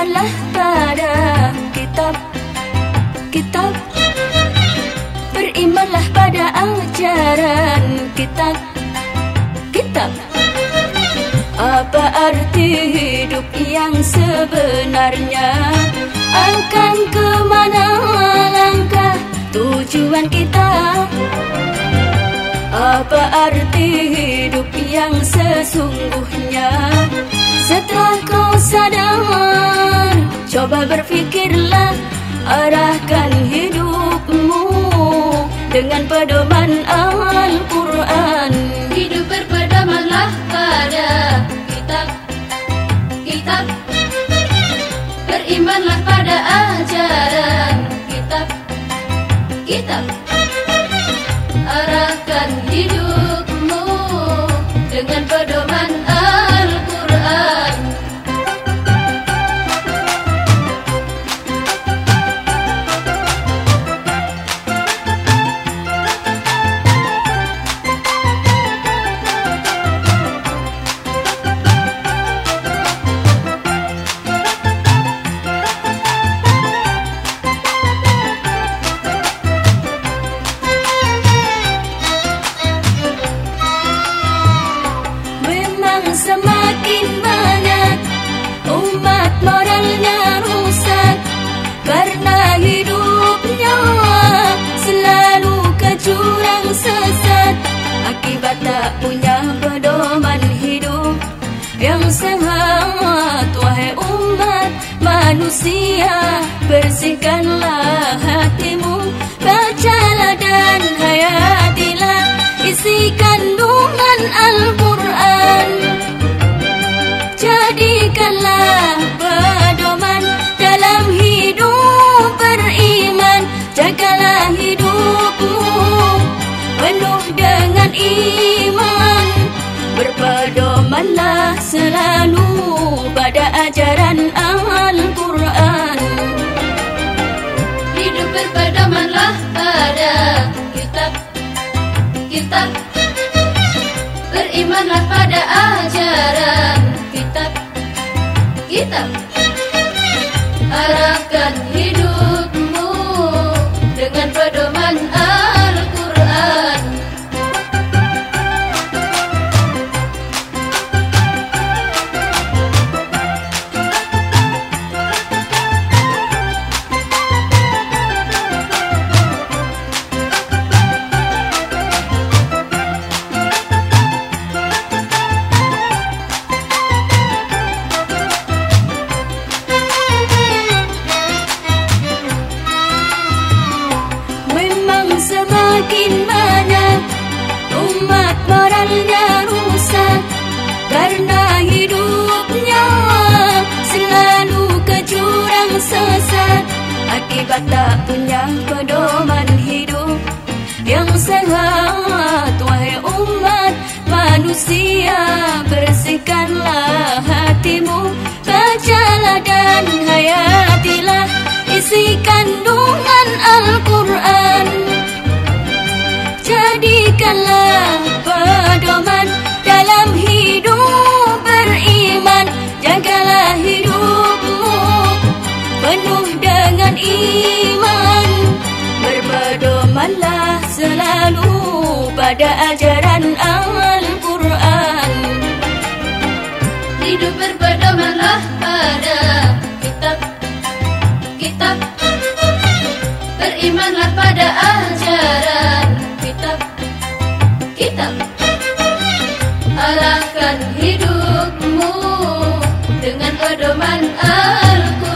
Berimanlah pada kitab Kitab. Berimanlah pada ajaran kitab Kitab. Apa arti hidup yang sebenarnya? Akan ke mana langkah tujuan kita? Apa arti hidup yang sesungguhnya? Setelah kau sadar Coba berfikirlah Arahkan hidupmu Dengan pedoman Al-Quran. Hidup berpedomanlah pada kitab Kitab. Berimanlah pada ajaran kitab Kitab. Arahkan hidupmu Dengan pedoman punya pedoman hidup Yang sehat. Wahai umat manusia Bersihkanlah hatimu Bacalah dan hayatilah Isi kandungan Al-Quran. Jadikanlah pedoman dengan iman. Berpedomanlah selalu pada ajaran Al-Quran Hidup berpedomanlah pada kitab Kitab. Berimanlah pada ajaran kitab Kitab. Arahkan banyak umat moralnya rusak Karena hidupnya selalu ke jurang sesat Akibat tak punya pedoman hidup yang sehat. Wahai umat manusia pada ajaran Al-Quran Hidup berpedomanlah pada kitab. Kitab. Berimanlah pada ajaran kitab. Kitab. Arahkan hidupmu Dengan pedoman Al-Quran